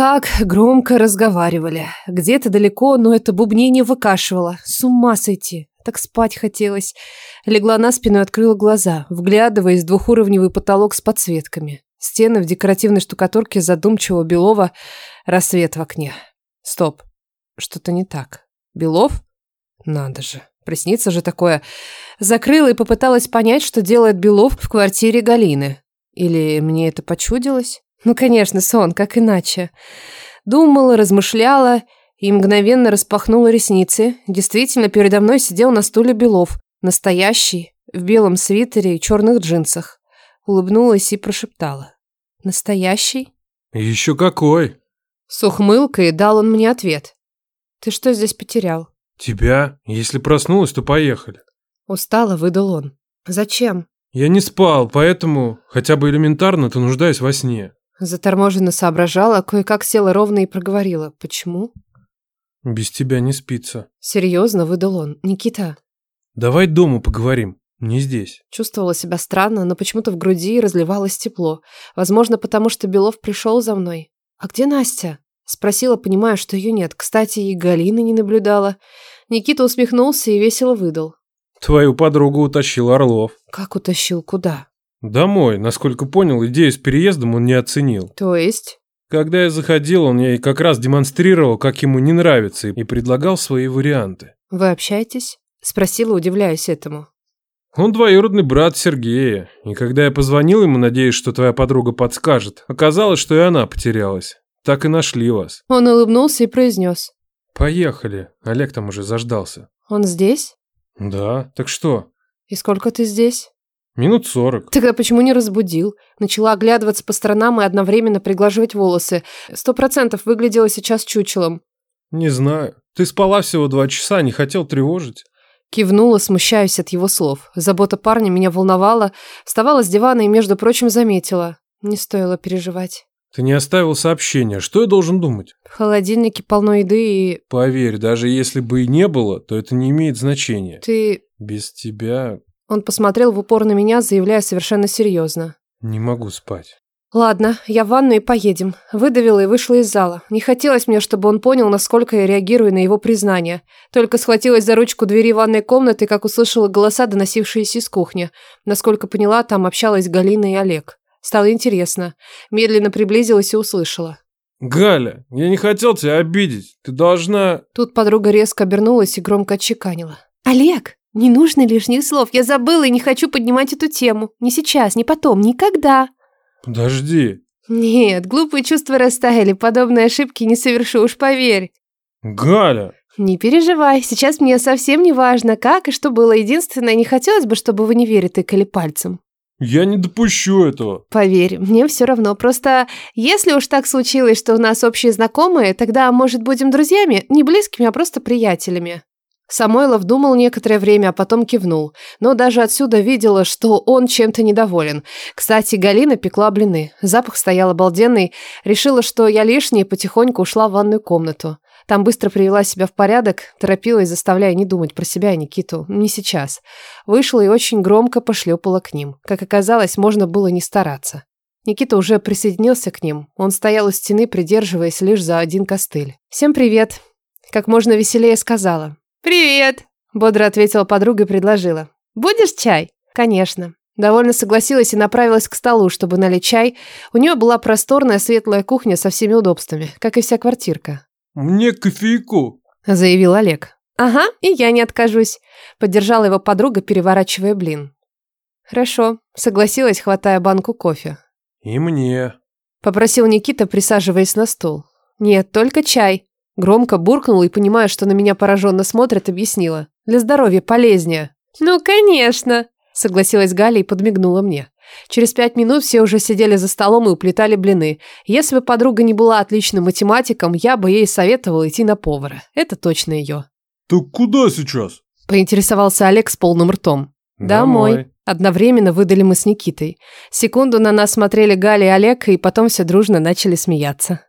как громко разговаривали. Где-то далеко, но это бубнение выкашивало. С ума сойти. Так спать хотелось. Легла на спину и открыла глаза, вглядываясь в двухуровневый потолок с подсветками. Стены в декоративной штукатурке задумчивого белого, рассвет в окне. Стоп. Что-то не так. Белов? Надо же. Приснится же такое. Закрыла и попыталась понять, что делает Белов в квартире Галины. Или мне это почудилось? Ну, конечно, сон, как иначе. Думала, размышляла и мгновенно распахнула ресницы. Действительно, передо мной сидел на стуле Белов. Настоящий, в белом свитере и черных джинсах. Улыбнулась и прошептала. «Настоящий?» «Еще какой!» С ухмылкой дал он мне ответ. «Ты что здесь потерял?» «Тебя? Если проснулась, то поехали». Устало выдал он. «Зачем?» «Я не спал, поэтому хотя бы элементарно ты нуждаюсь во сне». Заторможенно соображала, кое-как села ровно и проговорила. «Почему?» «Без тебя не спится». Серьезно выдал он. «Никита». «Давай дома поговорим, не здесь». Чувствовала себя странно, но почему-то в груди разливалось тепло. Возможно, потому что Белов пришел за мной. «А где Настя?» Спросила, понимая, что ее нет. Кстати, и Галины не наблюдала. Никита усмехнулся и весело выдал. Твою подругу утащил Орлов. Как утащил? Куда? Домой. Насколько понял, идею с переездом он не оценил. То есть? Когда я заходил, он ей как раз демонстрировал, как ему не нравится, и предлагал свои варианты. Вы общаетесь? Спросила, удивляясь этому. Он двоюродный брат Сергея, и когда я позвонил ему, надеясь, что твоя подруга подскажет, оказалось, что и она потерялась. Так и нашли вас. Он улыбнулся и произнес. Поехали. Олег там уже заждался. Он здесь? Да. Так что? И сколько ты здесь? Минут сорок. Тогда почему не разбудил? Начала оглядываться по сторонам и одновременно приглаживать волосы. Сто процентов выглядела сейчас чучелом. Не знаю. Ты спала всего два часа, не хотел тревожить. Кивнула, смущаясь от его слов. Забота парня меня волновала. Вставала с дивана и, между прочим, заметила. Не стоило переживать. Ты не оставил сообщения. Что я должен думать? В холодильнике полно еды и... Поверь, даже если бы и не было, то это не имеет значения. Ты... Без тебя... Он посмотрел в упор на меня, заявляя совершенно серьезно. Не могу спать. Ладно, я в ванну и поедем. Выдавила и вышла из зала. Не хотелось мне, чтобы он понял, насколько я реагирую на его признание. Только схватилась за ручку двери ванной комнаты, как услышала голоса, доносившиеся из кухни. Насколько поняла, там общалась Галина и Олег. Стало интересно. Медленно приблизилась и услышала. «Галя, я не хотел тебя обидеть. Ты должна...» Тут подруга резко обернулась и громко отчеканила. «Олег, не нужно лишних слов. Я забыла и не хочу поднимать эту тему. Не сейчас, не потом, никогда». «Подожди». «Нет, глупые чувства растаяли. Подобные ошибки не совершу, уж поверь». «Галя!» «Не переживай, сейчас мне совсем не важно, как и что было. Единственное, не хотелось бы, чтобы вы не верили тыкали пальцем». Я не допущу этого. Поверь, мне все равно. Просто если уж так случилось, что у нас общие знакомые, тогда, может, будем друзьями? Не близкими, а просто приятелями. Самойлов думал некоторое время, а потом кивнул. Но даже отсюда видела, что он чем-то недоволен. Кстати, Галина пекла блины. Запах стоял обалденный. Решила, что я лишняя, потихоньку ушла в ванную комнату. Там быстро привела себя в порядок, торопилась, заставляя не думать про себя и Никиту. Не сейчас. Вышла и очень громко пошлепала к ним. Как оказалось, можно было не стараться. Никита уже присоединился к ним. Он стоял у стены, придерживаясь лишь за один костыль. «Всем привет!» Как можно веселее сказала. «Привет!» Бодро ответила подруга и предложила. «Будешь чай?» «Конечно». Довольно согласилась и направилась к столу, чтобы налить чай. У нее была просторная светлая кухня со всеми удобствами, как и вся квартирка. «Мне кофейку», – заявил Олег. «Ага, и я не откажусь», – поддержала его подруга, переворачивая блин. «Хорошо», – согласилась, хватая банку кофе. «И мне», – попросил Никита, присаживаясь на стул. «Нет, только чай», – громко буркнула и, понимая, что на меня пораженно смотрят, объяснила. «Для здоровья полезнее». «Ну, конечно», – согласилась Галя и подмигнула мне. Через пять минут все уже сидели за столом и уплетали блины. Если бы подруга не была отличным математиком, я бы ей советовала идти на повара. Это точно ее. «Так куда сейчас?» – поинтересовался Олег с полным ртом. «Домой». Домой. Одновременно выдали мы с Никитой. Секунду на нас смотрели Галя и Олег, и потом все дружно начали смеяться.